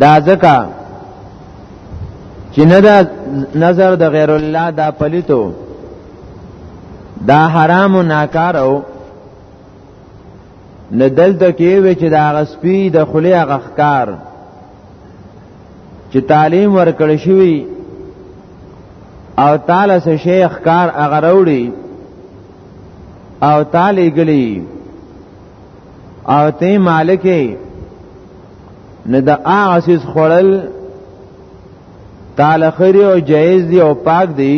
دا ځکه چې نه دا نظر د غیر الله دا پلیتو دا حرام و ناکارو نه دلته کې وی چې دا غسپی د خلی غخکار چې تعلیم ورکړ شوی او تعالی سه شیخ کار هغه وروړي او تعالی ګلی او ته مالک نه د هغه سیس خړل تعالی خری او جایز دی او پاک دی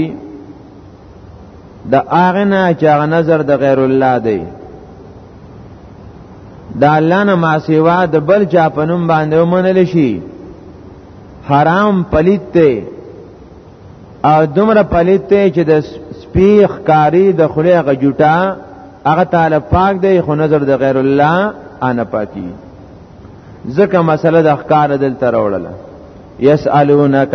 د هغه نه چې هغه نظر د غیر الله دی د الله نه ما سیوا د بل چا په نوم باندې ومنل شي حرام پلیت دی او دومره پلیت دی چې د سپیخ کاری د خلی هغه جوټه هغه تعالی پاک دی خو نظر د غیر الله انا پاکی ځکه مسله د احکار دلته راوړله یسالونک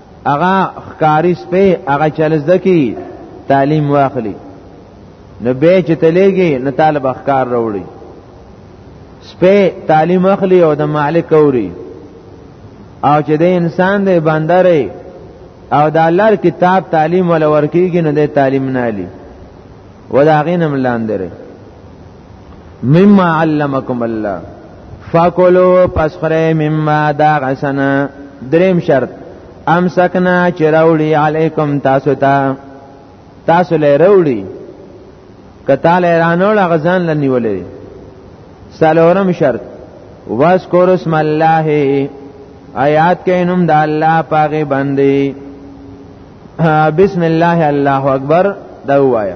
هغه خکاری سپه هغه چلز دکی تعلیم واخلی نو به چې تلېږي نو طالب اخکار وروړي سپه تعلیم اخلي او د مالک اوري او چې د انسان د بندرې او د الله کتاب تعلیم ول ورکیږي نو د تعلیم نه علي ولا غینم لاندره مما علمکم الله فاکلو پس خره مما دا غسنا دریم شرط امسکنا چې راوړي علیکم تاسو ته تاسو له راوړي کته له رانو لغزان لنیولې سلورم شرط واذکر اسم الله آیات کې نوم د الله پاغه باندې بسم الله الله اکبر دا وایا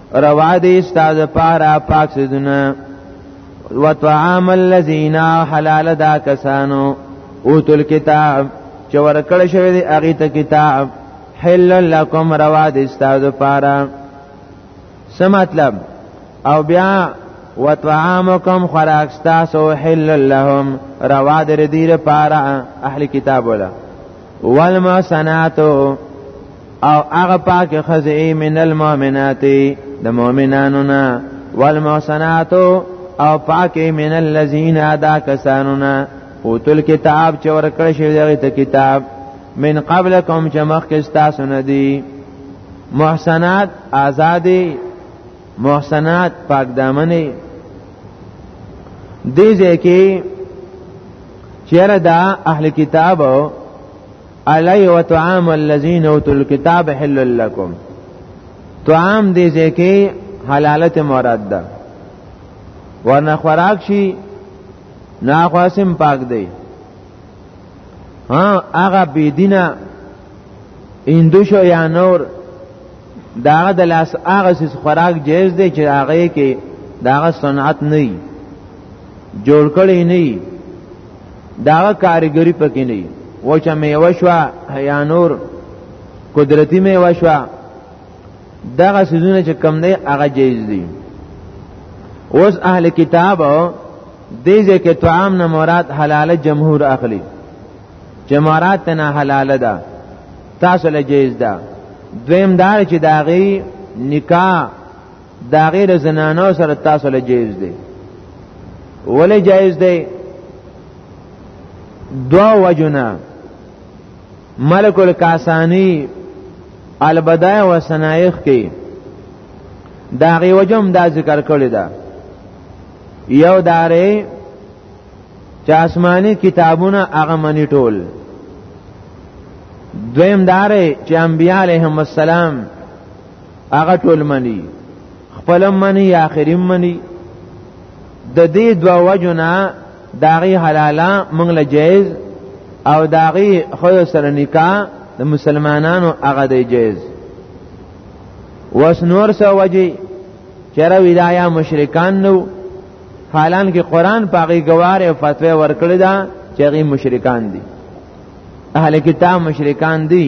روا دی استاد پارا پاک سدونه وطعام الذين حلال دا کسانو اوتل کتاب چې ورکړ شوی دی هغه ته کتاب حل لكم روا دی استاد پارا څه مطلب او بیا وطعامکم خوراک تاسو حل لهم روا در دیر پارا اهل کتاب ولا والمحسناتو او هغه پاک خزی من المؤمنات د مؤمنانو نه والمحسنات او پاک من الذين ادا کسانو نه او تل کتاب چې ورکړ شوی دغه ته کتاب من قبلکم چې مخکې تاسو نه دي محسنات آزادې محسنات پاک دامنې دې ځکه چیرې دا اهل کتابو علی و طعام الذین اوتوا الكتاب حل لكم طعام دې ځکه حلالت مراد ده ورنه خوراک شي نه خواسم پاک دی ها هغه بيدینه اندوشو یا نور داغه د لاس هغه سیس خوراک جایز دی چې هغه کې داغه صنعت نه جوړ کړي نه داغه کارګری پکې نه وچه میوه شوه یا نور قدرتی میوه شوه دغه سيزونه چې کم نه هغه جایز دي اوس اهل کتاب دې ځکه طعام نه مراد حلاله جمهور اخلي چې مراد ته نه حلاله ده تاسو له جایز ده دویم دار چې داغي نکاح دا غیر زنانو سره تاسو له جایز دی ولې جایز دی دوا وجنا ملک الکاسانی البدای و سنایخ کې دا غي وجم دا ذکر کړی دا یو دارې چې آسماني کتابونه هغه منی ټول دویم دارې چې انبیاء علیهم السلام هغه ټول منی خپل منی اخري منی د دې دوا وجنا داغي حلالا موږ له جایز او داغي خو سره نکاح د مسلمانانو هغه دی جایز وسنور سو وجه چیرې ودایا مشرکان نو حالان کې قران پاغي گوار او فتوا ورکړی دا چې غي مشرکان دي اهل کتاب مشرکان دي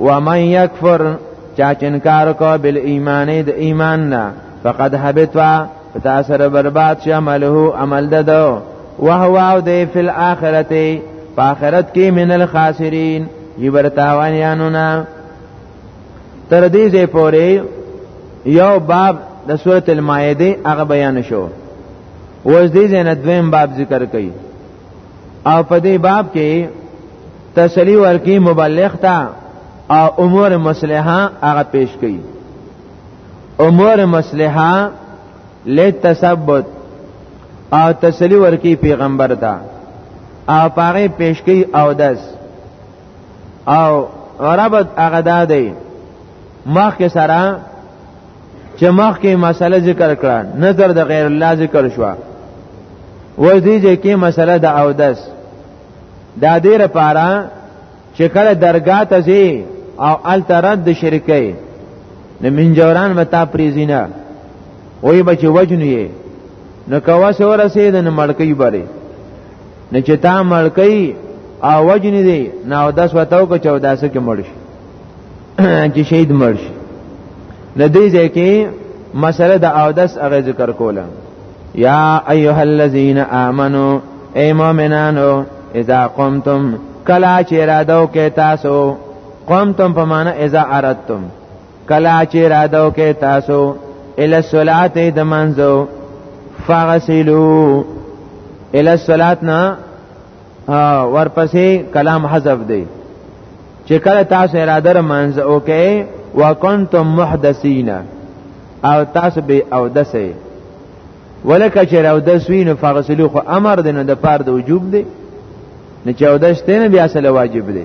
ومن یکفر چا چنکار کو بل ایمان د ایمان نه فقد حبطوا تاثر برباد شي عمله عمل ددو وهو او دی فی الاخرته په آخرت کې من الخاسرین یبرتاوانیانو نه تر دې ځې پورې یو باب د سوره المائده هغه بیان شو اوس دې ځنه دویم باب ذکر کړي او په دې باب کې تسلی ورکی مبلغ ته او امور مصلحه هغه پیش کړي امور مصلحه لتثبت او تسلی ورکی پیغمبر ته او پاره پیش کړي او داس او ربط هغه ده دی مخکې سره چې مخکې مسله ذکر کړه نظر د غیر الله ذکر شو وځي چې مسله د اودس دا دې لپاره چې کله درگاه ته ځي او ال ترد د شرکې نه منجوران متا پریزینا وای بچ وجنې نو کوا سره رسید نه مړکې بره نه چې تا مړکې او وجنې دی نو داس وتاو کو چوداسه کې مړ شي چې شهید مرش د دې ځکه مسله د اودس هغه ذکر کوله یا ایها الذین آمنو ای مؤمنانو اذا قمتم کلا چې رادو کې تاسو قمتم په معنا اذا اردتم کلا چې رادو کې تاسو ال الصلات د منځو فغسلوا ال الصلات نه ورپسې کلام حذف دی چې کله تاسو اراده رمنځ اوکې وکنتم محدثین او تاسو به او دسه ولکه چې راو د سوین فغسلو خو امر دی نو د پاره د وجوب دی نه چې او د شته نه بیا سره واجب دی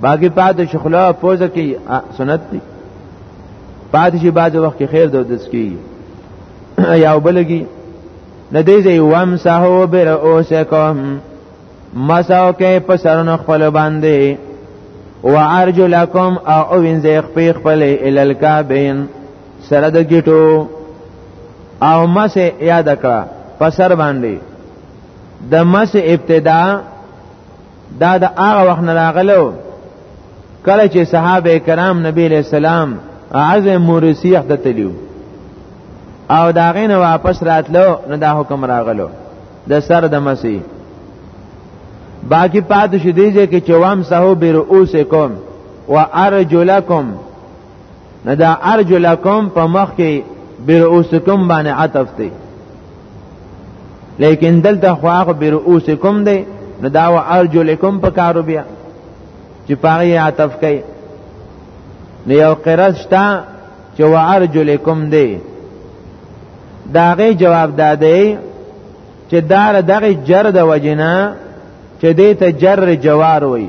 باقی پاتې شخلا پوزه کې سنت دي پاتې شي بعض وخت کې خیر د دس کې یا وبلګي لدې زې وام ساهو بر اوسکم مساو کې په سرونو خپل باندې وارجلکم او وینځي خپل خپل ال الکابین سره د ګټو او مسه یاد کړه په سر باندې د مسه ابتدا دا د هغه وخت نه راغلو کله چې صحابه کرام نبی علیہ السلام عزم مورسیح د تلیو او دا غین واپس راتلو نو دا حکم راغلو د سر د مسیح باقی پاتې شې دیږي کې چوام سهو برؤسکم وارجلکم نه دا ارجلکم په مخ کې برؤسکم باندې عطف دی لیکن دلته خو هغه برؤسکم دی نه دا و ارجلکم په کارو بیا چې پاره عطف کوي نه یو قرض شته چې و ارجلکم دی داغه جواب دادې چې دار دغه جر د وجنه چې دې ته جر جوار وي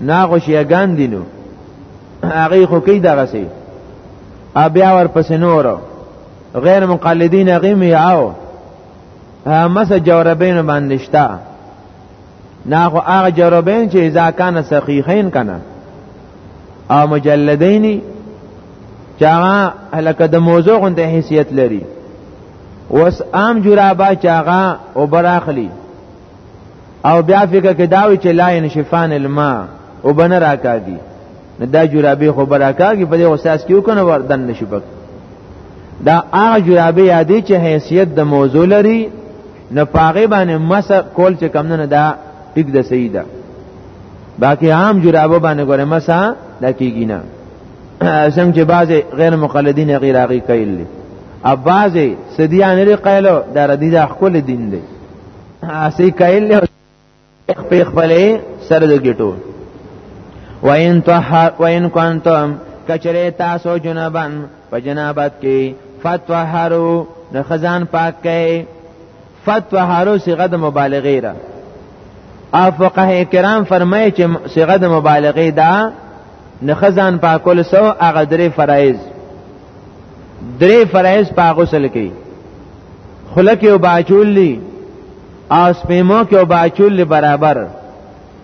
ناغو شیګان دینو هغه خو کې دغه سي بیا ور پس نور غیر مقلدین هغه می او مس جوربین باندې شتا ناغو هغه جوربین چې اذا کان صحیحین کنه او مجلدین چې هغه لکه د موضوع غونډه حیثیت لري وس عام جرابا چاغه او براخلی او بیا فکر کې داوي چې لا انشفان الماء وبنه راکاږي دا جرابې خو براکاږي په دې اساس کې وکنه وردن نشي پک دا هغه جرابې یادې چې حیثیت د موضوع لري نه پاغه باندې مس کول چې کم نه دا ټیک د صحیح ده باقی عام جرابو باندې ګوره مسا د کیږي نه څنګه چې بعض غیر مقلدین غیر هغه کوي اباز سدیان لري قیلو دا ردی د خپل دین دی اسی کایل له خپل خپل سره د ګټو وین طهر وین کنتم کچره تاسو جنبان په جنابت کې فتوحرو د خزان پاک کې فتوحرو صيغه د مبالغه را او فقه کرام فرمایي چې صيغه د مبالغه ده نه خزان پاکول سو هغه درې فرایض درې فرایز په غسل کې خلک او باچول لی او سپیمو کې او باچول لی برابر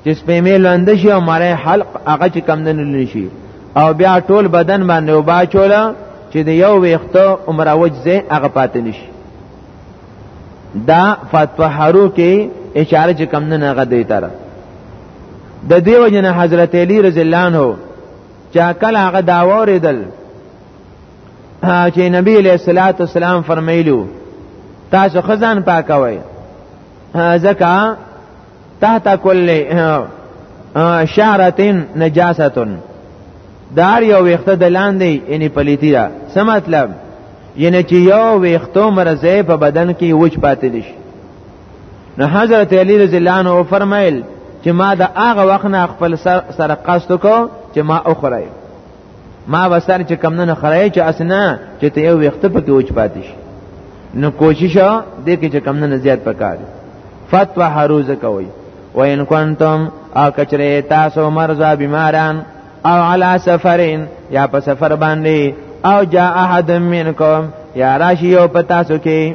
چې سپیمې لاندې شي او مړې حلق هغه چې کم نه للی شي او بیا ټول بدن باندې او باچول چې د یو ویختو عمر وجزه هغه پاتې نشي دا فتوحرو کې اشاره چې کم نه غدې تر د دیو جن حضرت علی رضی الله عنه چا کله هغه دا وریدل چې نبی علیہ الصلوۃ والسلام فرمایلو تاسو خزان پاکوي زکا تحت کل شعرتن نجاستن دار یو ویخته د لاندې یعنی پلیتی دا څه مطلب یعنی چې یو ویختو مرزه په بدن کې وچ پاتې دي نو حضرت علی رضی الله عنه فرمایل چې ما د هغه وخت نه خپل سر سره قصد کو چې ما اخره ما وسر چې کم نه خړای چې اسنه چې ته یو وخت پکې وچ پاتې شي نو کوشش دې کې چې کم نه زیات پکار فتوا حروز کوي وین کنتم او کچره تاسو مرزا بیماران او علا سفرین یا په سفر باندې او جا احد منکم یا راشی یو پتا سو کې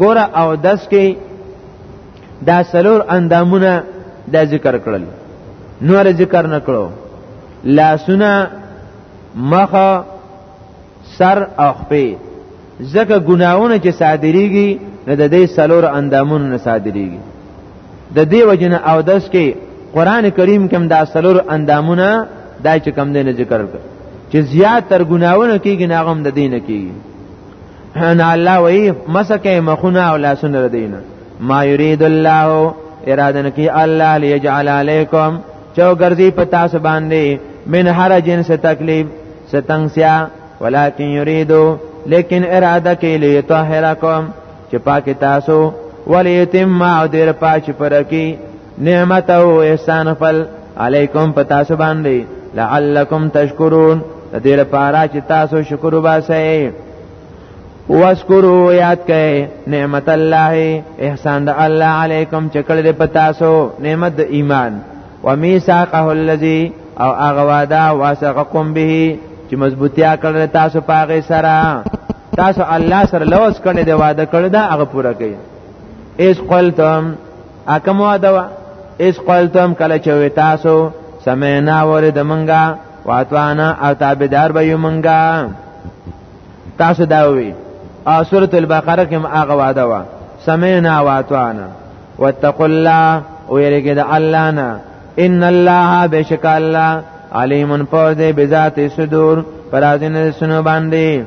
ګوره او دس کې دا سلور اندامونه دا ذکر کړل نور ذکر نکړو لاسونه مخ سر او خپې ځکه ګناونه چې صادریږي نه د دې سلور اندامونو نه صادریږي د دې وجنه او دس کې قران کریم کې دا سلور اندامونه دا چې کم دینه ذکر کړ چې زیات تر ګناونه کېږي نه غم د دینه کېږي انا الله وی مسکه مخونه او لاسونه دینه ما یرید الله اراده نکی الله لیجعل علیکم چو ګرځي په تاسو باندې من هر جنس تکلیف ستنګسیا ولکن یریدو لیکن اراده کې لیطهرکم چې پاک تاسو ولیتم ما دیر پاچ پرکی نعمت او احسان فل علیکم پتا سو باندې لعلکم تشکرون د دې لپاره چې تاسو شکر وباسئ واسکرو یاد کئ نعمت الله احسان د الله علیکم چې کړه دې پتا سو نعمت د ایمان ومیثاقه الذی او هغه وعده واسقکم به چې مضبوطیا کړل تاسو پاغه سره تاسو الله سره لوس کړی دی وعده کړی دا هغه پوره کړي اس قلتم اکم وعده وا اس قلتم کله چوي تاسو سمعنا ور د منګه واتوانا او تابعدار به یو منګه تاسو دا وی او سورۃ البقره کې هغه وعده وا سمعنا واتوانا واتقوا الله ويرګه د الله نه ان الله بشک الله علیم پر دې بذات صدور پر ازنه سنو باندې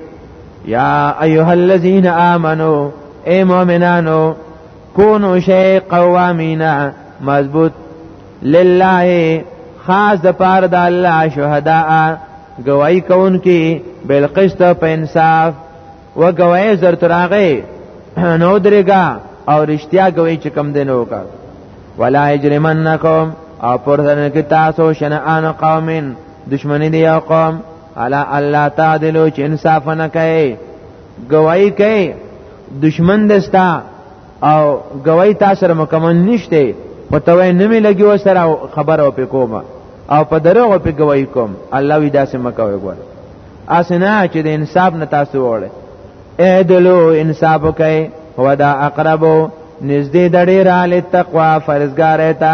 یا ایها الذین آمنو اے مؤمنانو کونو شی قوامینا مضبوط لله خاص د پاره د الله شهدا گواہی کون کی بالقسط په انصاف و گواہی زر تراغه نو درګه او رښتیا گواہی چې کم دینو کا ولا یجرمنکم او پرځنه کې تاسو شنعان قومین دشمنی دی یو قوم علا الله تعالی چې انصاف نه کوي گواہی کوي دشمن دستا او گواہی تاسو سره مکمل نشته پتوې نه می لګي وسره خبر او پکوما او په دروغ په گواہی کوم الله وی داسې مکوي ګور اسنه چې د انصاف نه تاسو وړه اعدلو انصاف کوي ودا اقربو نزدې د ډېر ال تقوا فرزګار ته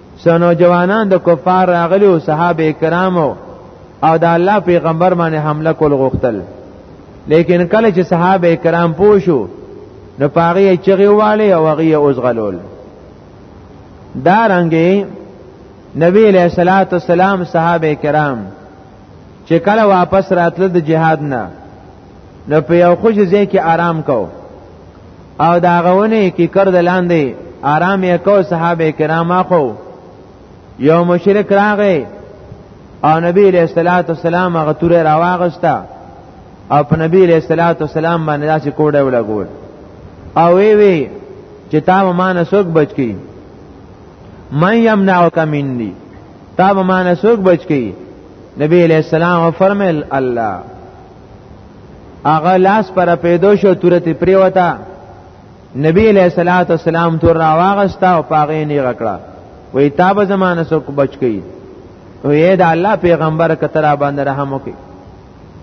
سنو جوانان د کفار راغلی او صحابه کرامو او د الله پیغمبر باندې حمله کول غوښتل لیکن کله چې صحابه کرام پوښو نو پاغي چغي والي او هغه اوسغلول دا رنګي نبی علیہ الصلوۃ والسلام صحابه کرام چې کله واپس راتله د جهاد نه نو په یو خوش ځای کې آرام کو او دا غونه کې کرد لاندې آرام یې کو صحابه کرام اخو یو مشرک راغی او نبی علیہ الصلوۃ والسلام هغه تور راواغستا او په نبی علیہ الصلوۃ والسلام باندې داسې کوډه ولګول او وی وی چې تا ما نه سوک بچ کی من یمنعک منی تا ما نه سوک بچ کی نبی علیہ السلام فرمایل الله هغه لاس پر پیدو شو تورته پریوتا نبی علیہ الصلوۃ والسلام تور را واغستا او پاغې نه غکړه وې تاب زمانه سو کو بچ کی وې دا الله پیغمبر کترا باندې رحم وکي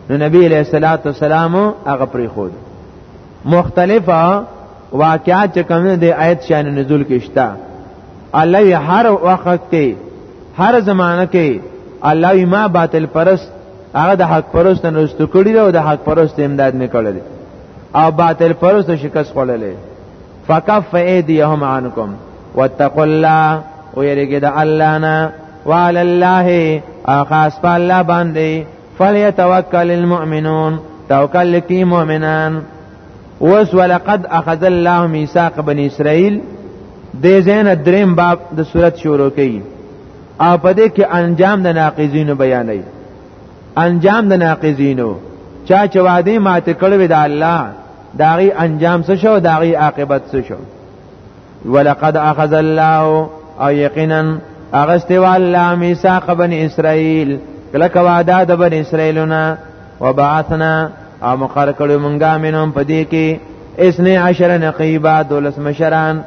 نو نبی علیہ الصلوۃ والسلام هغه پری خود مختلفه واقعات چې کوم دي آیت شان نزول کې شتا الله هر وخت کې هر زمانہ کې الله ما باطل پرست هغه د حق پرست نه رستو کړی او د حق پرست امداد نه کړل او باطل پرست شکست خوړلې فکف ایدیهم عنکم واتقوا الله ويرګه د الله نه وعلى الله اخاص په الله باندې فليتوکل المؤمنون توکل کی مؤمنان وس ولقد اخذ الله ميثاق بني اسرائيل د زین دریم باب د صورت شروع کړي او په دې کې انجام د ناقضینو بیانوي انجام د ناقضینو چا چې وعده ماته کړې وي د الله داغي انجام څه شو داغي عاقبت څه شو ولقد اخذ الله او یقینا اغستی والله میثاق بن اسرائیل کله کواده د بن اسرائیلونه وبعثنا او مقر کړو مونږه منهم پدې کې اسنه عشر نقیبا دولس مشران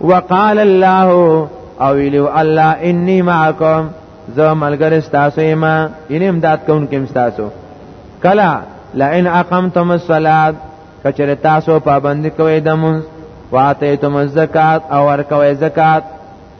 وقال الله او ویلو الله انی معکم زه ملګری ستاسو یم ان امداد کوم کوم ستاسو کلا لئن اقمتم الصلاه کچره تاسو پابند کوئ د مون واتیتم الزکات او ور کوئ زکات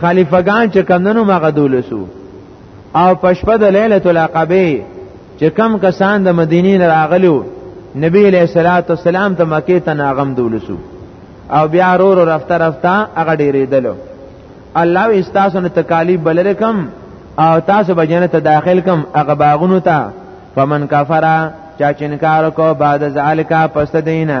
خلیفګان چې کمنو مغدول سو او پشپد ليله العقبه چې کم کسان د مدینې نه راغلو نبی علیہ الصلوۃ والسلام ته مکه ته ناغم دولسو او بیا رو رو رفته رفته هغه ډیرې دلو الله وی تاسو نه تکالیف بلل کم او تاسو به جنت ته داخل کم هغه باغونو ته فمن کفر چا چنکار کو بعد ذالک پس دینه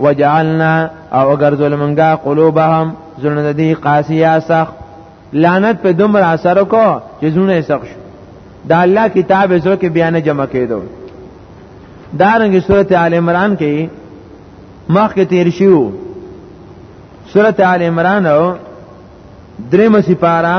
وجعلنا او ګرځول مونږه قلوبهم زړه د دې قاسیه سخ لعنت په دومره اثر کو چې زونه سخ شو دا الله کتاب زو کې بیان جمع کېدو دارنګ سورته آل عمران کې مخ کې تیر شو سورته آل عمران او دریم سپارا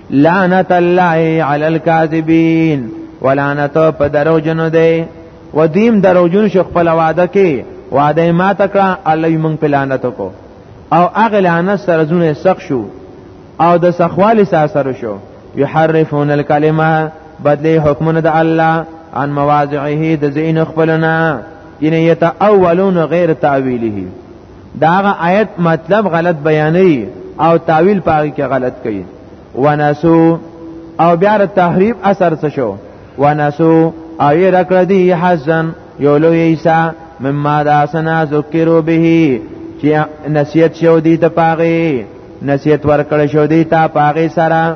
لعنت الله علی الكاذبین ولعنت په درو جنو دی و دیم درو جن شو خپل وعده کې وعده ما تکړه الله مونږ په لعنت کو او هغه لعنت سره زونه سخ شو او د سخوال سره سره شو یحرفون الکلمه بدلی حکمونه د الله عن مواضعه د زین خپلنا یعنی یتاولون غیر تعویله داغه آیت مطلب غلط بیانوي او تعویل پاره کې غلط کوي ونسو او بیا د تحریف اثر څه شو ونسو او یې رکړه دی حزن یو لوی عیسی مما دا سنا ذکرو به چې نصیحت شو دی ته پاغي نصیحت ورکړ شو دی ته پاغي سره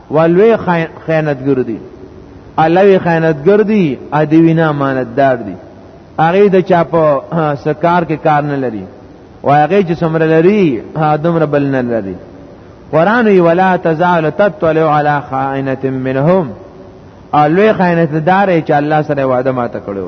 ولوی خیانتګر دي الوی خیانتګر دي ا دی وینا امانتدار دي هغه د چا په سکار کې کار نه لري او هغه چې څومره لري دومره بل نه لري قران وی ولا تزال تطلع على خائنه منهم الوی خیانتدار چې الله سره وعده ماته کړو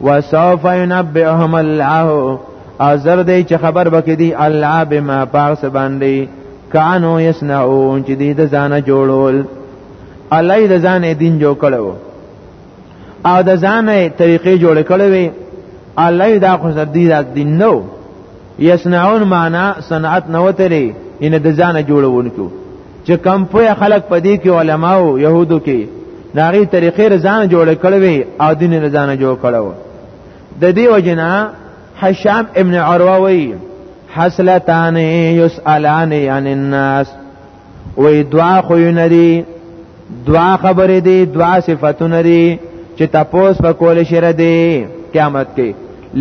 وسوف ينبئهم الله ازر دی چې خبر بکې دی الله بما پاس باندې کانو یسنعون چې دی د ځانه جوړول الله د ځانه دین جوړ کړو او د ځانه طریقې جوړ کړو الله دا خو زر دی دا دین نو یصنعون معنا صنعت نه وتلی ان د ځانه جوړونکو چې کم په خلق پدې کې علماو يهودو کې ناغي طریقې رضان جوړ کړوي او دین رضان جوړ کړو د دې وجنا حشام ابن عروه وی حسلتان یسالان عن الناس وې دعا خو یې نری دعا خبرې دی دعا صفاتونه لري چې تاسو په کول شي را دی قیامت کې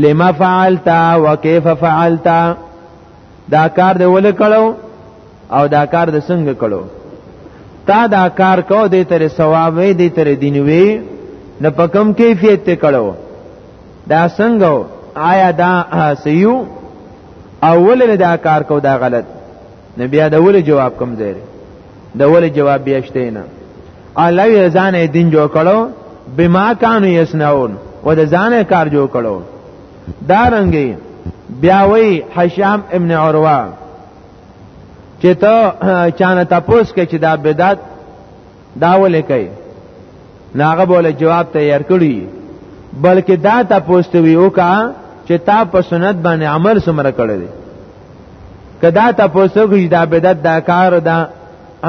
لما فعلت وكيف فعلت دا کار دی ول کړو او دا کار د څنګه کړو تا دا کار کو دې تر ثواب وې دې تر دین وې نه پکم کیفیت ته کړو دا څنګه آیا دا سيو اول دا کار کو دا غلط نو بیا د ولې جواب کم ځای دی د ولې جواب بیا شته نه الله یې ځان یې دین جوړ کړو بما کانو یسنعون و د ځان کار جوړ کړو دا رنګي بیا وی حشام ابن عروه چې ته چانه تاسو کې چې دا بدعت دا ولې کوي ناغه بوله جواب تیار کړی بلکې دا تا پوښتوي او کا چې تا په سنت باندې عمل سمره کړی دی کدا تا پوښتوي دا بدعت دا کار دا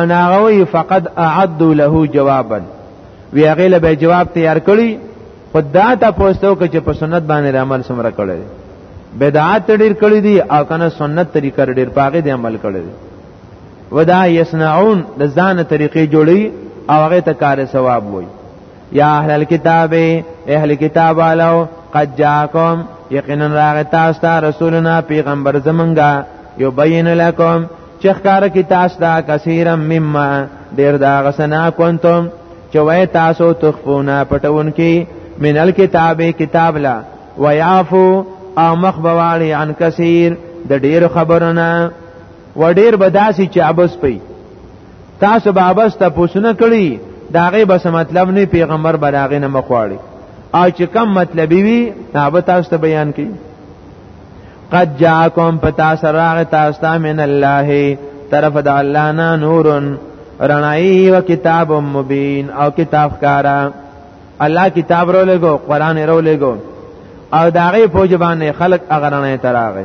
انا غوي فقد اعد له جوابا وی هغه له به جواب تیار کړی خدا تا پوښتو چې په سنت باندې عمل سمره کړی بدعت ډیر کړی دی او کنه سنت طریقه ډیر پاګه دی عمل کړی دی ودا یصنعون د ځان طریقې جوړي او هغه ته کار ثواب وي یا اهل الكتاب اهل کتاب والو قد جاءکم یقینا راغ تاسو ته رسولنا پیغمبر زمونږه یو بین لکم چې ښکار کی تاسو ته کثیرا مما ډیر دا غسنا کنتم چې وای تاسو تخفونا پټون کی من الكتاب کتاب لا ويعفو او مخبوالي عن کثیر د ډیر خبرونه و ډیر بداسي چې ابس پي تاسو به ابس ته پوښتنه کړی داغه بس مطلب نه پیغمبر بلاغه نه مخواړي او چې کم مطلبي وي هغه تاسو ته بیان کړي قد جاءکم پتا سراغ تاسو من الله طرف د الله نه نورن رنائی و کتاب مبین او کتاب کارا الله کتاب رو لګو قران رو لګو او داغه فوج باندې خلق اغرنه تراغه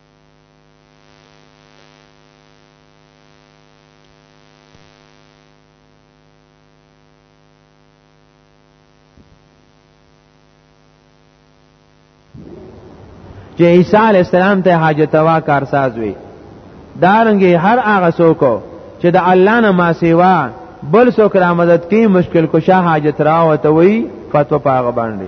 چې عیسی علی السلام ته حاجت وا کارساز وي دارنګي هر هغه څوک چې د الله نه ما سیوا بل څوک را مدد کوي مشکل کشا حاجت راو ته وي فتوا پاغه باندې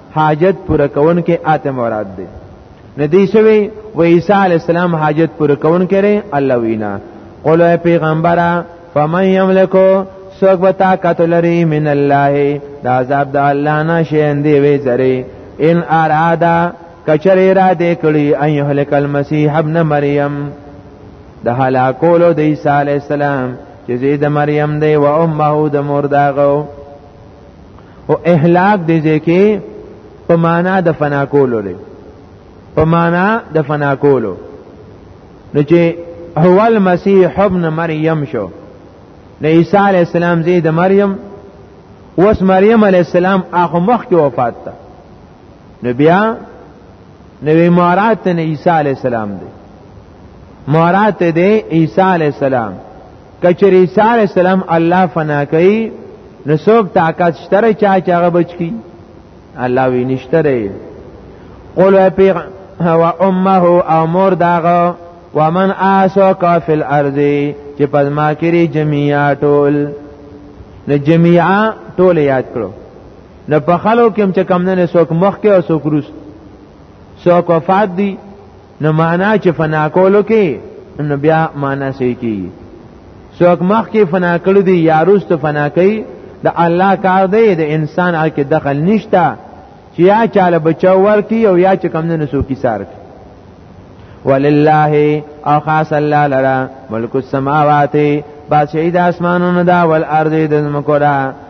حاجت پوره کون کې آته مراد دی ندی شوی و عیسی علی السلام حاجت پوره کون کړي الله وینا قول پیغمبره فمن یملکو سوک به طاقت لري من الله د عذاب د الله نه شین دی وی زری ان ارادا کچر اراده کړي ان یهلک المسیح ابن مریم د هلاکولو د عیسی علی السلام چې د مریم دی و امه د مور داغو او اهلاک دې ځکه په معنا د فنا کولو لري په معنا د فنا کولو نو چې هو المسيح ابن مريم شو د عیسی علی السلام زید مریم اوس مریم علی السلام هغه مخکې وفات ده نو بیا نو امارات نه عیسی علی السلام دی امارات دی عیسی علی السلام کچری عیسی علی السلام الله فنا کوي نو څوک طاقت شته چا چې هغه بچ کی الله وی نشته دی قول پیغ هو امه او مور داغه ومن آسو کا فی الارض چې پزما کری جميعا ټول نو جميعا ټول یاد کړو نو په خلو کې چې کم نه سوک مخ کې او سوک روس سوک وفات دي نو معنا چې فنا کولو کې نو بیا معنا صحیح کیږي څوک مخ کې فنا کړو دی یا روست فنا کوي د الله کار دی د انسان هغه کې دخل نشته چې یا چاله بچو ورکی او یا چې کم نه نسو کی سار کی ولله او خاص الله لرا ملک السماوات بادشاہی د اسمانونو دا والارض د زمکو دا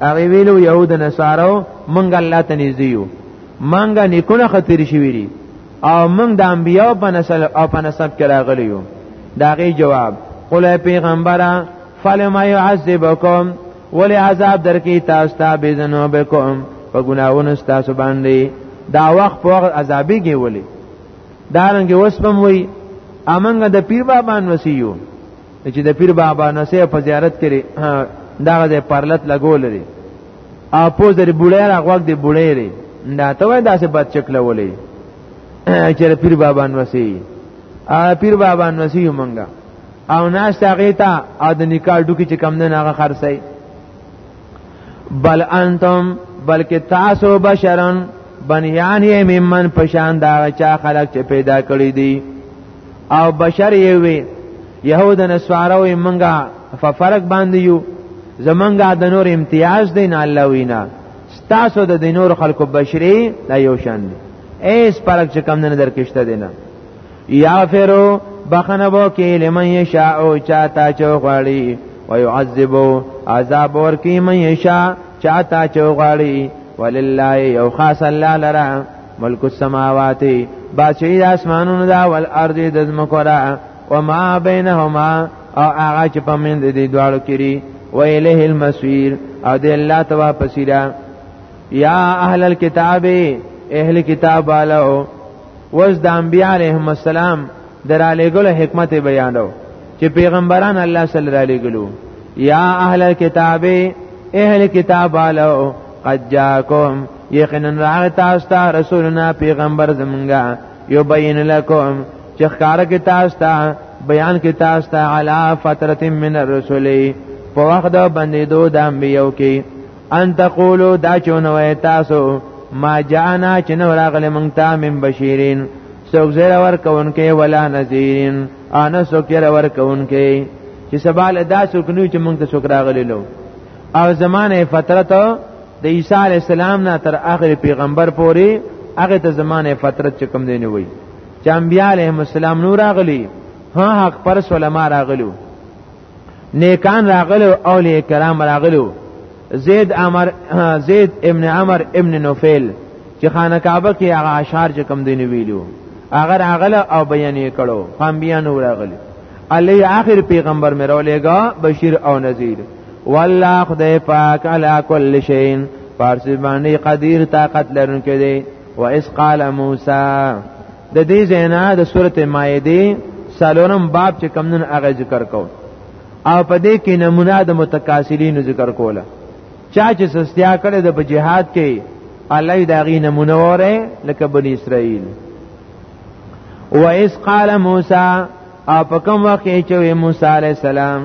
هغه ویلو يهود نصارو مونږ الله ته نږدې یو مونږه نیکونه خطر شوی دي او مونږ د انبیاو په نسل او په نسب کې راغلی یو دا غي جواب قل پیغمبره فلما يعذبكم ولی عذاب درکې تاسو ته بذنوبکم په ګناوونو تاسو باندې دا وخت په وخت عذابي کې ولی دا رنګ وسپم وي امنګ د پیر بابا نوسیو چې د پیر بابا نو سه په زیارت کړي دا د پرلت لګول لري اپو د بوډۍ راغوګ د بوډۍ لري دا ته وای داسې بد چکل ولې چې پیر بابا نو سه ا پیر بابا نو سه مونږه او ناش هغه ته ا د نکاح ډوکی چې کم نه هغه خرڅي بل انتم بلکې تاسو بشرن بنیان یې ممن پشان دا چا خلق چې پیدا کړی دی او بشر یې وي يهود نسواره وي منګه ففرق باندې یو زمنګه د نور امتیاز دی نه الله وینا ستاسو د دینور خلکو بشری دا یو شان دی ایس پرک چې کم نه درکشته دی نه یا فرو بخنه بو کې لمن یشاء او چاته چوغړی و يعذبو عذاب ور کې من یشاء چاته چوغړی ولله یو خاص الله لره ملک السماوات بادشاہی د اسمانونو دا ول ارض د زمکو را و ما بینهما او هغه چې په من دې دواړو کړي و الیه المسیر او د الله ته واپس را یا اهل الكتاب اهل کتاب والو وز د انبیاء علیهم السلام دراله ګل حکمت بیانو چې پیغمبران الله صلی الله علیه ګلو یا اهل الكتاب اهل کتاب والو قد جاءکم یقینا راغ تاسو ته رسولنا پیغمبر زمونږه یو بین لکم چې ښکارا کې تاسو ته بیان کې تاسو ته علا فترت من الرسل په وخت د بندیدو د انبیو کې ان تقولو دا چونوي تاسو ما جانا چې نو راغله مونږ ته من بشیرین سوک زیر ور کونکې ولا نذیرین انا سوک زیر ور کونکې چې سبال ادا سوک نو چې مونږ ته سوک راغلی لو او زمانه فترت د عیسی علی السلام نه تر اخر پیغمبر پوري هغه ته زمانه فترت چکم دی نه وي چې انبیاء علیهم السلام نور راغلي ها حق پر علماء راغلو نیکان راغلو اولیاء کرام راغلو زید عمر زید ابن عمر ابن نوفل چې خانه کعبه کې هغه اشعار چې کم دین ویلو هغه راغله او بیان یې کړو هم بیا نو راغلی الله اخر پیغمبر مې راولېګا بشیر او نذیر والله خدای پاک علا کل شین پارسی باندې قدیر طاقت لرونکی دی و اس قال موسی د دې زینا د سورته مائده سالورم باب چې کمنن هغه ذکر کو او په دې کې نمونه د متکاسلین ذکر کوله چا چې سستیا کړي د په جهاد کې الله دا غي نمونه وره لکه بنی اسرائیل و اس قال موسی او په کوم وخت چې موسی علی السلام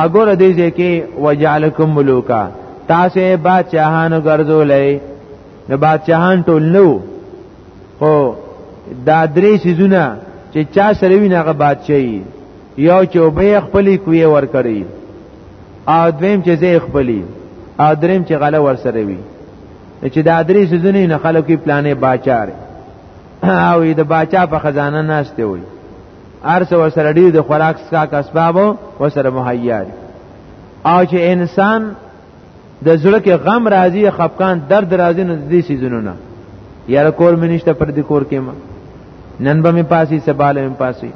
اګور دې ځکه وجعلکم ملوکا تاسو بادشاہانو ګرځولې نو بادشاہان ټول نو خو دا درې سيزونه چې چا سره ویني هغه بادشاہي یو چې وبې خپلې کوی ور کړی او دویم چې زه خپلې او دریم چې غله ور سره وي چې دا درې سيزونه نه خلکو پلانې باچار او د باچا په خزانه ناشته وي ارس و سره ډیر د خوراک سکاک اسبابو و سره مهیا دي او چې انسان د زړه کې غم راځي خفقان درد راځي نو دې سيزونو نه یاره کور منشته پر دې کور کې ما نن به می پاسي سباله می پاسي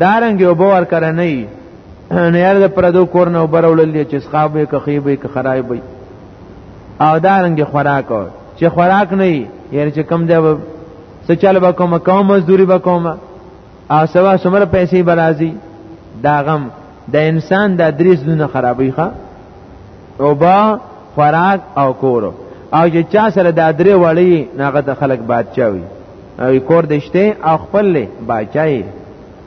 دارنګ یو باور کړه نه نه یاره د پردو کور نه وبرولل چې ښاب وي که خیب وي که خراب وي او دارنګ خوراک چې خوراک نه یې یاره چې کم دی څه چل به کوم کوم مزدوري به کوم او سوا سمره پیسې برازي دا غم د انسان د درې زونه خرابوي ښا او با خوراک او کور او چې چا سره د درې وړي ناغه د خلک بادشاوي او کور دشته او خپل له بچای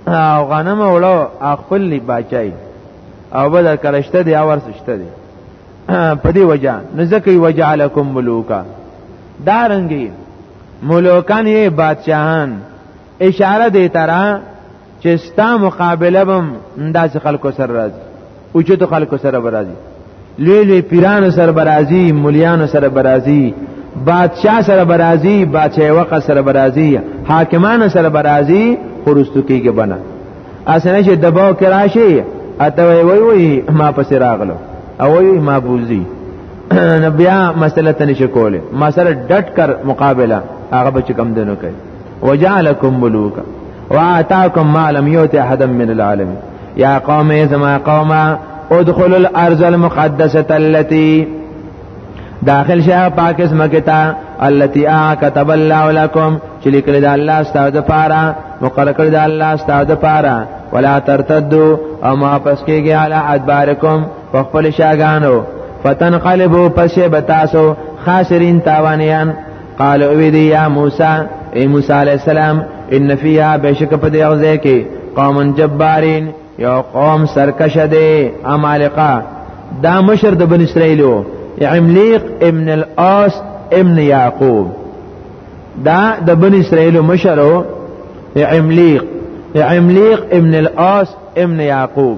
او غنم وړو او خپل له بچای او بل کلشته دی اور سشته دی په دې وجہ نزکې وجعلکم ملوکا دارنګي ملوکان یې بادشاہان اشاره دی ترا چې ستا مقابله بم انداز خلکو سر راځي او چې تو خلکو سره برازي لوی لوی پیرانو سره برازي مليانو سره برازي بادشاہ سره برازي بادشاہ وقت سره برازي حاکمانو سره برازي خورستو کېږي بنا اسنه چې دباو کراشي اته وی وی ما پس راغلو او وی ما بوزي نو بیا مسله ته نشي کوله مسله ډټ کر مقابله هغه به کم دنو کوي وجعلکم ملوکا واتاکم ما لم یوت احد من العالم یا قوم زما قوم ادخل الارض المقدسه التي داخل شه پاکس مکتا التي كتب الله لكم چې لیکل د الله ستاسو لپاره مقرر کړ د الله ستاسو لپاره ولا ترتدوا اما پس کېږي علی ادبارکم په خپل شاګانو فتنقلبو پس به تاسو خاسرین تاوانیان قال او دی یا موسی ای موسی علی السلام ان فیها بشک په دې غزه کې قوم جبارین یو قوم سرکش دی امالقه دا مشر د بن اسرائیلو عملیق ابن الاس ابن یعقوب دا د بن اسرائیلو مشرو عملیق عملیق ابن الاس ابن یعقوب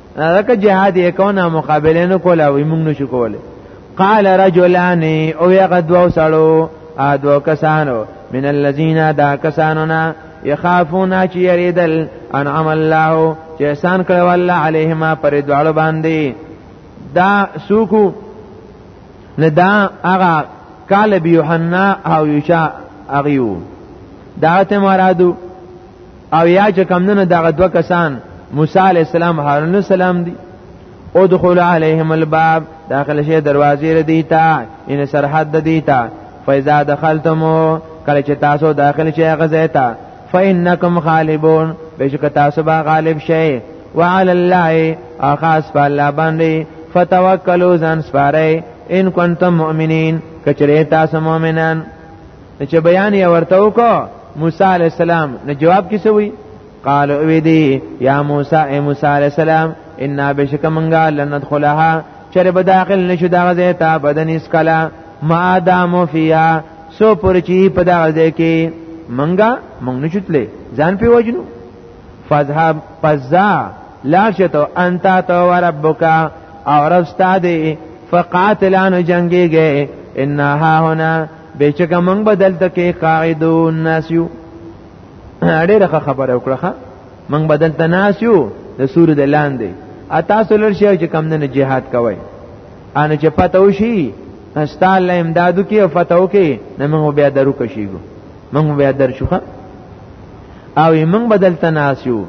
لکه جهاد یې کو نه مقابله نه کوله وي موږ نشو کوله قال رجلان او هغه دوه سړو ا دوه کسانو من الذين دا کسانو نه یخافون چې یریدل انعم الله چې احسان کړو الله علیهما پر دوالو باندې دا سوکو نه دا هغه کال به یوحنا او یوشا اغیو دا ته مرادو او یا چې کم نه دغه دوه کسان موسی علی السلام هارون السلام دی ادخل عليهم الباب داخل شي دروازې ردی تا ان سرحد د دی تا فاذا دخلتم کله چې تاسو داخل شي غزه تا فانکم غالبون بشک تاسو به غالب شئ وعلى الله اخاص فالله باندې فتوکلوا ځان سپاره ان کنتم مؤمنین کچره تاسو مؤمنان چې بیان یې ورته وکړ موسی علی السلام نو جواب کې سوی قال او دی یا موسی ای موسی علی السلام ان بشک منغا لندخلها چر به داخل نشو دا غزه ته بدن اس کلا ما دامو فیها سو پر چی په دا غزه کې منغا منغ نشتلې ځان په وجنو فذهب فزا لا شتو انت تو ربک او رب استاد فقاتلان جنگي گئے ان ها هنا بهچکه موږ به دلته کې قاعدون ناس یو ډېره خبره وکړه موږ به دلته ناس یو د سور د لاندې تاسو لر شي چې کم نه جهاد کوي ان چې پته وشي استاله امدادو کې او فتو کې نه موږ بیا درو کشيګو موږ بیا در شوخه او موږ بدل تناس یو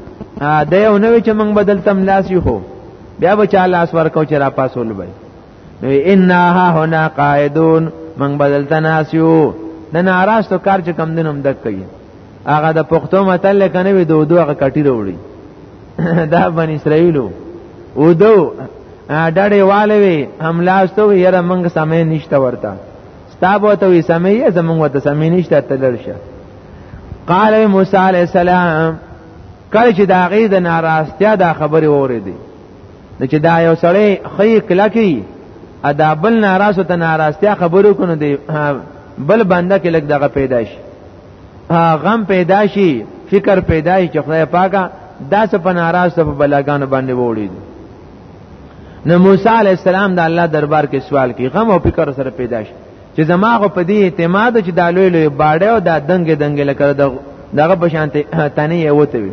دا یو نوې چې موږ بدل تم لاس یو بیا به چا لاس ورکو چې را پاسول وي نو ان ها هنا قاعدون من بدل تناسیو نه ناراستو کار چې کم دینم دک کوي هغه د پښتو متل کنه وي دوه دوه کټی وروړي دا بن اسرائیلو او دو ډړې والے وي هملاستو یره منګ سمې نشته ورته ستابو ته وي سمې زمونږ ته سمې نشته تللشه قال موسی علیہ السلام کله چې دا غي د ناراستیا دا خبره وره دي د چې دا یو سړی خی کلکی ادا بل ناراض ته ناراضتیا خبرو کنه دی بل بنده کې لګ دغه پیدا شي غم پیدا شي فکر پیدا شي چې خدای پاکه دا څه په ناراض ته په بلاګانو باندې وړي نو موسی علی السلام د الله دربار کې سوال کوي غم او فکر سره پیدا شي چې زما غو په دې اعتماد چې دا لوی لوی باړې او دا دنګ دنګ لکه دغه بشانته تنه یې وته وي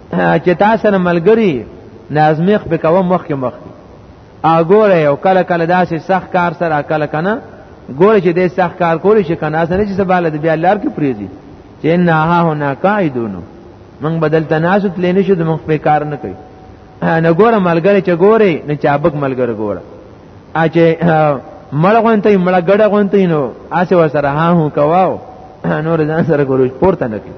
چې تاسو نه ملګری نازمیخ به کوم مخ کې مخ اګوره یو کله کله داسې سخت کار سره کله کنه ګوره چې دې سخت کار کولی شي کنه اسنه چې سباله د بیا لار کې پریزي چې نه ها هنا قاعدون من بدل تناسو تلې نشو د مخ په کار نه کوي نه ګوره ملګری چې ګوره نه چابک ملګری ګوره اچې مړ غونته مړ ګډه غونته نو اسه ور سره ها هو کواو نور ځان سره ګورو پورته نه کوي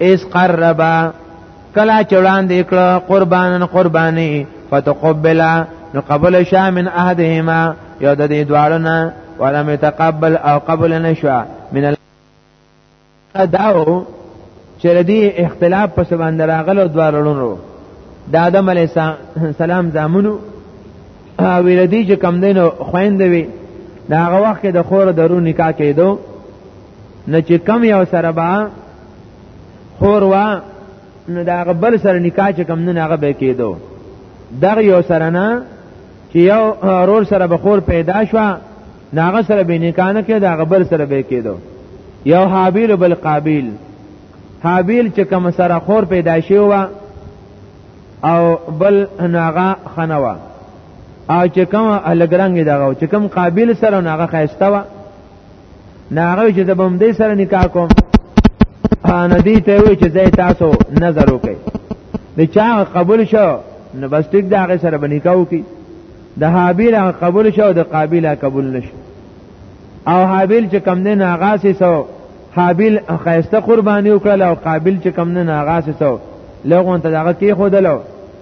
اس قربا کلا چولان د اکړه قربانن قربانی فتقبل نو قبل شا من احدهما یو د دې دواړو نه ولم يتقبل او قبل نشوا من داو چې ردی اختلاف په سبند راغلو دوارلونو د آدم علی السلام زامنو او ردی چې کم دینو خويندوي دا هغه وخت د خور درو نکاح کېدو نو چې کم یو سره با خور وا نو دا غبل سره نکاح چې کم نه هغه به کېدو دغه یو سره نه چې یو رور سره به خور پیدا شو ناغه سره به نکاح نه کېد هغه بل سره به کېدو یو حابیل بل قابیل حابیل چې کم سره خور پیدا شي و او بل ناغه خنوا او چې کوم الګرنګ دغه چې کوم قابل سره ناغه خایسته و نه هغه چې د بم دې سره نکاح کوم ان دې ته وی چې زه تاسو نظر وکي د چا قبول شو نو بس ټیک دا هغه سره بنکاح وکي د حابیل هغه قبول شو د قابیل هغه قبول نشو او حابیل چې کم نه ناغاسي سو حابیل خیسته قرباني وکړه او قابیل چې کم نه ناغاسي سو لغون ته دغه کې خودلو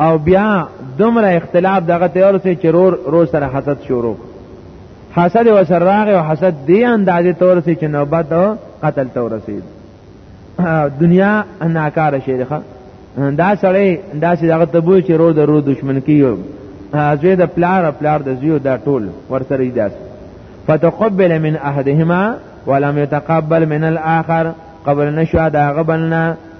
او بیا دومره اختلاف دغه تیار سي چې رور رور سره حسد شروع حسد و سره راغی او حسد دی اندازې تور سي چې نوبت او قتل تور رسید دنیا ناکاره شي ښه دا سړی دا چې دغه تبو چې رور د رور دشمن کیو زوی د پلار پلار د زیو دا ټول ورسره یې داس فتقبل من احدهما ولم يتقبل من الاخر قبل نشو دا غبلنا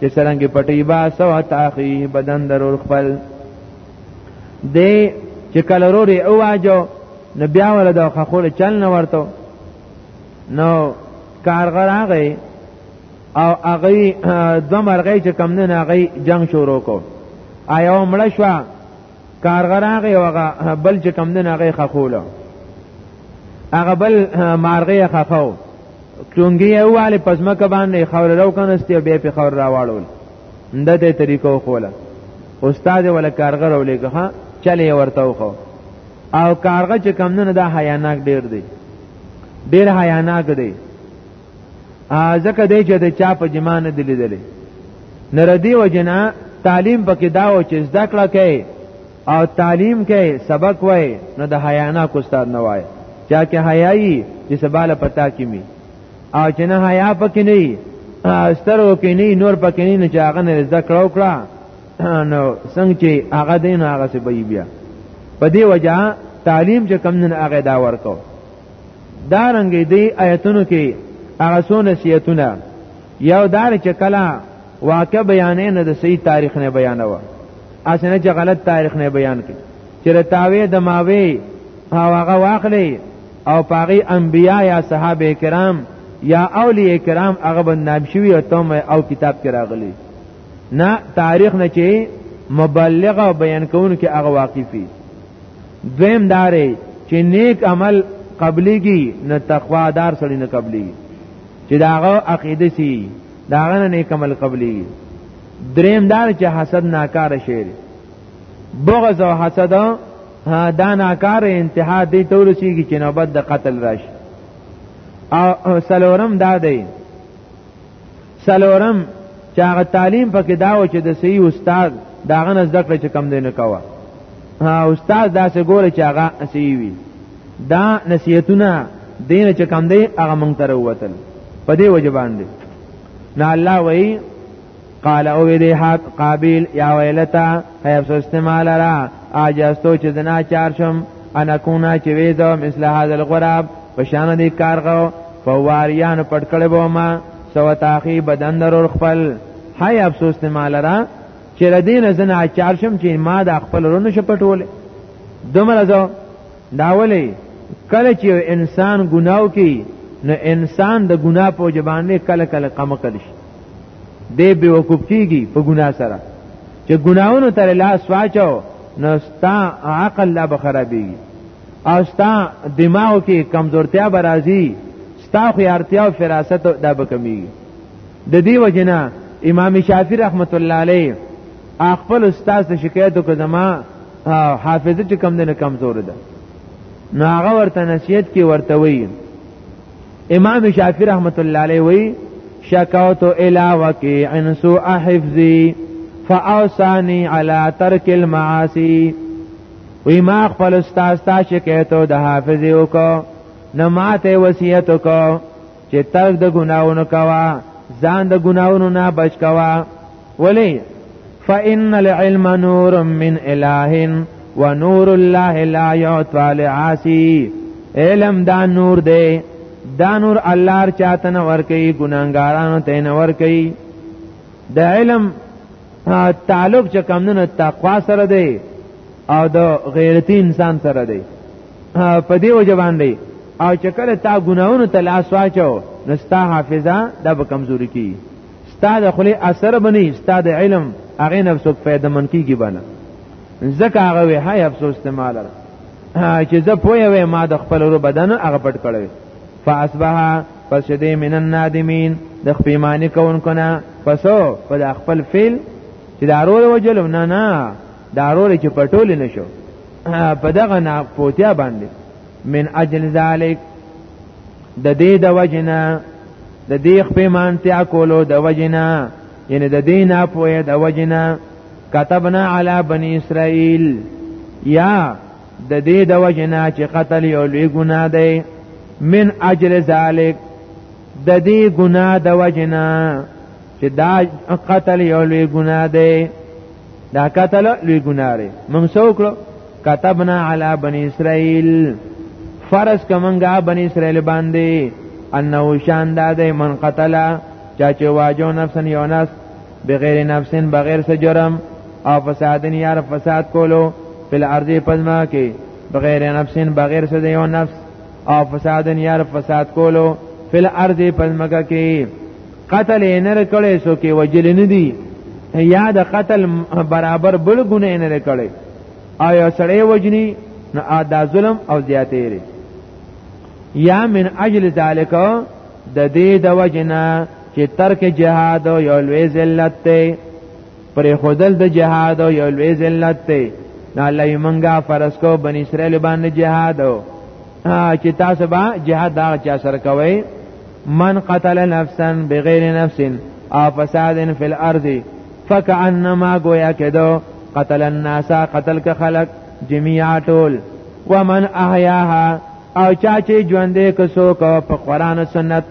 چې څنګه پټي با سو تاخي بدن درور خپل دی چې کله روري اواجو نو بیا ول د خخول چل نه ورته نو کارغه راغی او هغه دو مرغی چې کم نه هغه جنگ شروع کو آیا مړ شو کارغه راغی او هغه بل چې کم دن هغه خخوله هغه بل مارغه خخو چونګي یواله پزمکه باندې خور راو کنستی او بیا په خور راواړول د دې طریقو خوله استاد ولا کارغه راولېګه ها چلې ورته وخو او کارغه چې کم نه دا حیاناک ډیر دی ډیر حیاناک دی ځکه دی چې د چا په جما نه دی لیدلی نه ردی وجنا تعلیم پکې دا و چې زده کړه کوي او تعلیم کوي سبق وای نو د حیا نه کو استاد نه وای چا کې حیايي چې سباله پتا کې می او چې نه حیا پکې نه سترو کې نه نور پکې نه چې هغه نه زده کړه وکړه نو څنګه چې هغه دین هغه څه بیا په دې وجہ تعلیم چې کم نن هغه دا ورکو دا رنګ دی آیتونو کې هغه څو نصیحتونه یو دار چې کله واقع بیانې نه د صحیح تاریخ نه بیانوه اسنه چې غلط تاریخ نه بیان کړي چې رتاوی د ماوی او هغه واخلې او پاغي انبیا یا صحابه کرام یا اولیاء کرام هغه بنام شوی او تم او کتاب کې راغلی نه تاریخ نه چې مبلغ او بیان کون کې هغه واقفي دویم داري چې نیک عمل قبليږي نه تقوا دار سړی نه قبليږي چې داغه عقیده سي داغه نه نیک عمل قبليږي دریم دار چې حسد ناکار شي بغض او حسد دا ناکار انتها دی تورسیږي چې نوبت د قتل راشي او سلورم دا دی سلورم چې هغه تعلیم پکې دا و چې د صحیح استاد دا غن زده کړې چې کم دی نه کاوه ها استاد دا څه ګوره چې هغه صحیح وي دا نصیحتونه دین چې کم دی هغه مونږ ته وروتل په دې وجه باندې نه الله وایي قال او دې حق قابل یا ویلتا هي افسوس استعمال را اجازه چې زنا چار شم انا کونا چې وې زه مثل هذا الغراب په شان دې کارغو فواریان پټ کړې وو ما سو تاخی بدن درور خپل هاي افسوس ته مال را چې ردین زنه چار شم چې ما د خپل رونه شپټولې دومره زه داولې کله چې انسان ګناو کوي نو انسان د ګناه په جبانه کله کله قمقل شي دی به وقوف کیږي په ګناه سره چې ګناونو تر لاس واچو نو ستا عقل لا بخرابي او ستا دماغ کې کمزورتیا برازي ستا خو ارتیا او فراست دا به کمی د دې وجنه امام شافعي رحمت الله علیه خپل استاد ته شکایت وکړ زما حافظه چې کم نه کمزور ده نو هغه ورته نصیحت کې ورته وی امام شافعی رحمت الله علیه وی شکوت الی وکیع سوء حفظی فاوصانی علی ترک المعاصی وی ما خپل استاد تا شکایتو د حافظ وکړه نه ماته وصیت وکړه چې ترک د ګناونو کوا ځان د ګناونو نه بچ کوا ولی فإن العلم نور من اله ونور الله لا يعطى لعاصي علم دا نور دی دا نور الله چاته نه ور کوي ګناګارانو ته نه ور کوي د علم تعلق چې کم نه تقوا سره دی او د غیرتی انسان سره دی په دې وجه باندې او چې کله تا ګناونو ته لاس واچو نو ستا حافظه د به کمزوري کی ستا د خلی اثر بنی ستا د علم هغه نفس فائدہ من کیږي بنه زکه هغه وی هاي افسوس ته مال چې زه پوهه وې ما د خپل ورو بدن هغه پټ کړی فاصبح پس دې من النادمین د خپېمانه کون کنه پسو په خپل فعل چې دارو وجل نه نه دارو چې پټول نشو په دغه نه پوتیا باندې من اجل ذالک د دې د وجنه د دې خپېمانتیا کولو د وجنا یعنی د دې نه پوهه د وجنا كتبنا علی بنی اسرائیل یا د دې د وجنا چې قتل یو لوی ګناه دی من اجل ذلک د دې ګناه د وجنا چې دا قتل یو لوی ګناه دی دا قتل لوی ګناه دی موږ څه وکړو كتبنا على بني اسرائيل فرض کمنګا بني اسرائيل باندې انه شان دا دی من قتل چا چې واجو نفسن یو نفس بغیر نفسن بغیر څه جرم او فسادن یار فساد کولو فل ارضی پزما کې بغیر نفسن بغیر څه یو نفس او فسادن یار فساد کولو فل ارضی پزما کې قتل یې نه کړی سو کې وجل نه دی یا د قتل برابر بل ګناه نه کړی او یو سړی وجنی نو دا ظلم او زیاتې لري یا من اجل ذالک د دې د وجنا چې ترک جهاد او یو لوی ذلت ته پر خودل د جهاد او یو لوی ذلت ته نو الله یې منګه فرض کو بن اسرائیل باندې جهاد او چې تاسو به جهاد دا چا سره کوي من قتل نفسا بغیر نفس او فساد فی الارض فکأنما گویا کدو قتل الناس قتل که خلق جميعا ټول ومن احیاها او چا چې ژوندې کسو کو په قران او سنت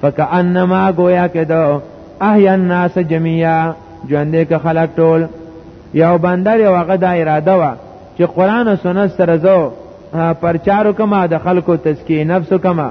فکأنما گویا کدو احیا الناس جميعا ژوندې که خلق ټول یو بندر یو هغه د اراده وا چې قران او سنت سره زو پرچارو کما د خلکو تزکیه نفس کما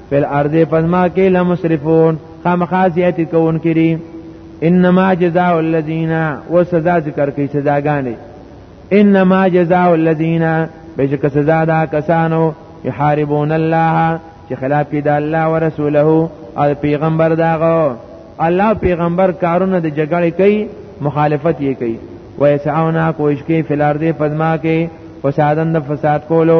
فل ارض پزما کې لمسرفون خامخا زیاتی کون کری انما جزاء الذین و سزا ذکر کی سزاګانې انما جزاء الذین بشک سزا دا کسانو یحاربون الله چې خلاف کې د الله او رسوله او پیغمبر داغو الله پیغمبر کارونه د جګړې کوي مخالفت یې کوي ويسعونا کوشش کوي فلارده پزما کې فسادن د فساد کولو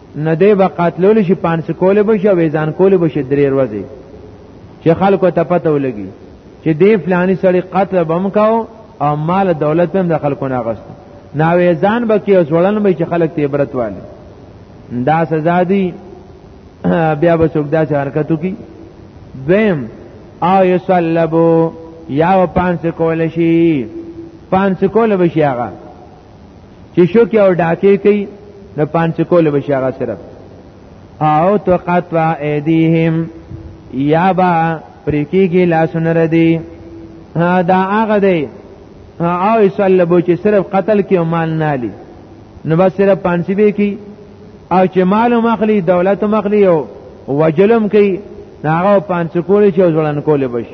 نه دی به قاتلول شي پانس کول به شي او ځان کول به شي درې ورځې چې خلکو ته پته ولګي چې دی فلانی سړی قتل بم کاو او مال دولت هم د خلکو نه غست نه وې ځان به کې ځوړن به چې خلک ته عبرت والي دا سزا دی بیا به څوک داسې حرکت وکړي دویم او یصلبو یا پانس کول شي پانس کول به شي هغه چې شو کې او ډاکې کوي نو پانچ کول بشي هغه صرف او تو قطع ایدیهم یا با پریکیږي لاسونه ردی دا هغه دی او یصلبو چې صرف قتل کې مال نه لري نو بس صرف پانسی به کی او چې مال مخلی دولت مخلی او وجلم کی هغه پانسی کول چې ځلن کول بش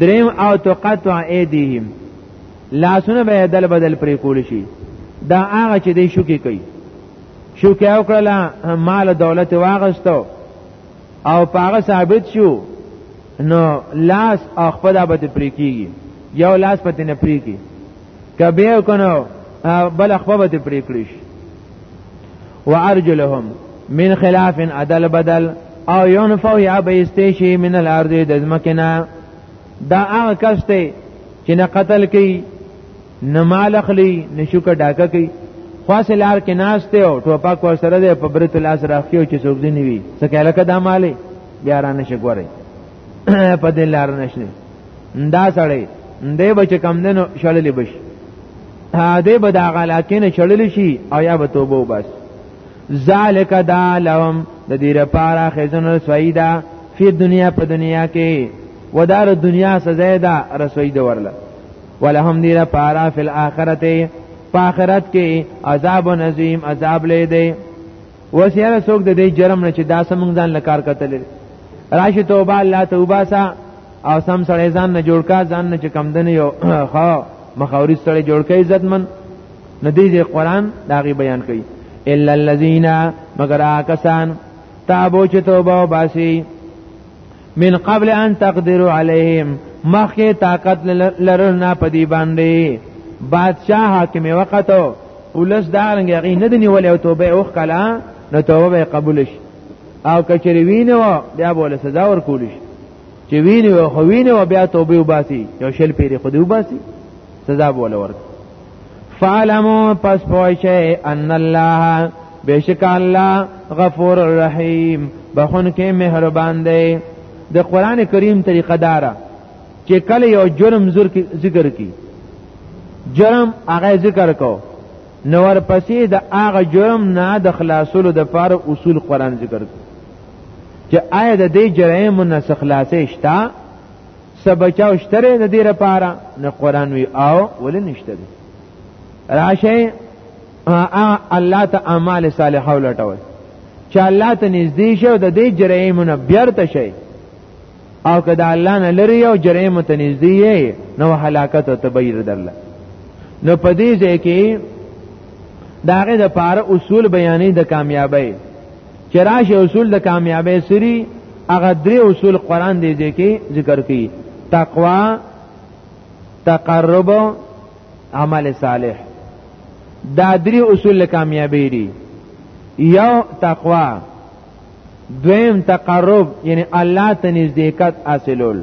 دریم او تقطع ایدیهم لاسونه به دل بدل پرې کول شي دا هغه چې دی شوکی کوي شوکی او کړله مال دولت واغستو او پاغه ثابت شو نو لاس او خپل به پرې کیږي یو لاس پته نه پرې کی کبه کنو بل خپل به پرې کړی شي وارجلهم من خلاف عدل بدل او ينفو یا به استشی من الارض د زمکنا دا هغه کس ته چې نه قتل کوي نه مال اخلي نه شوکه ډاکه کوي خاص لار کې ناشته او ټوپک ور سره دی په برت الله سره خيو چې څوک دی نیوي څه کله کدا مالې بیا را نشي ګوري په دې لار نشنه دا سړی دې بچ کم دنو شړلې بش ها دې به دا غلاکین شړلې شي او یا به توبه وباسي ذالک دا لهم د دې لپاره خزن رسوي دا په دنیا په دنیا کې ودار دنیا سزا دا رسوي دا ورله ولهم دې لپاره په آخرت په آخرت کې عذاب عظیم عذاب لې دی وسیاره څوک د دې جرم نه چې دا سمون ځان لکار کتل راشي توبه الله توبه سا او سم سړی ځان نه جوړ کا ځان نه چې کم دنه یو خو مخاوري سړی جوړ کا عزتمن نو دې دې قران دا غي بیان کړي الا الذين مگر کسان تابو چې توبه او باسي من قبل ان تقدروا عليهم مخه طاقت لرنا پدی باندې بادشاہ حاکم وخت ولس دارنګ غي نه دی نیولې او توبه اوخ کلا نو توبه قبول شي او کچری وینو بیا بوله سزا ورکول شي چې وینو خو وینو بیا توبه وباسي یو شل پیری خو دی وباسي سزا بوله ورکړي فعلمو پس پوښی ان الله بشک الله غفور الرحیم بخون کې مهربان دی د قران کریم طریقه دارا چې کله یو جرم ذکر کی جرم هغه ذکر کو نو ورپسې د هغه جرم نه د خلاصولو د فار اصول قران ذکر کو چې آیا د دې جرائم نه خلاصې شته سبچاو شتره د دې لپاره نه قران وی او ولې نشته دی راشه الله ته اعمال صالحه ولټول چې الله ته نږدې شو د دې جرایمونه بیرته شي او که د الله نه لري او جرایمو ته نږدې نو هلاکت او تبیر درله نو په دې ځای کې داغه د پاره اصول بیانې د کامیابی چې راشه اصول د کامیابی سری هغه درې اصول قران دی ځکه ذکر کړي تقوا تقرب عمل صالح دا درې اصول کامیابی دي یو تقوا دویم تقرب یعنی الله ته نزدېکت حاصلول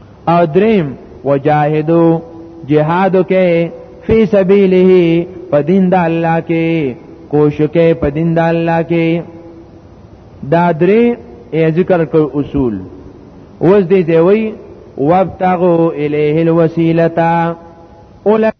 او دریم وجاهدو جهادو کې فی سبیله په دین د الله کې کوشش کې په دین د الله کې دا درې ذکر کړ اصول اوس دې دی وی وابتغوا الیه الوسیلتا اولئک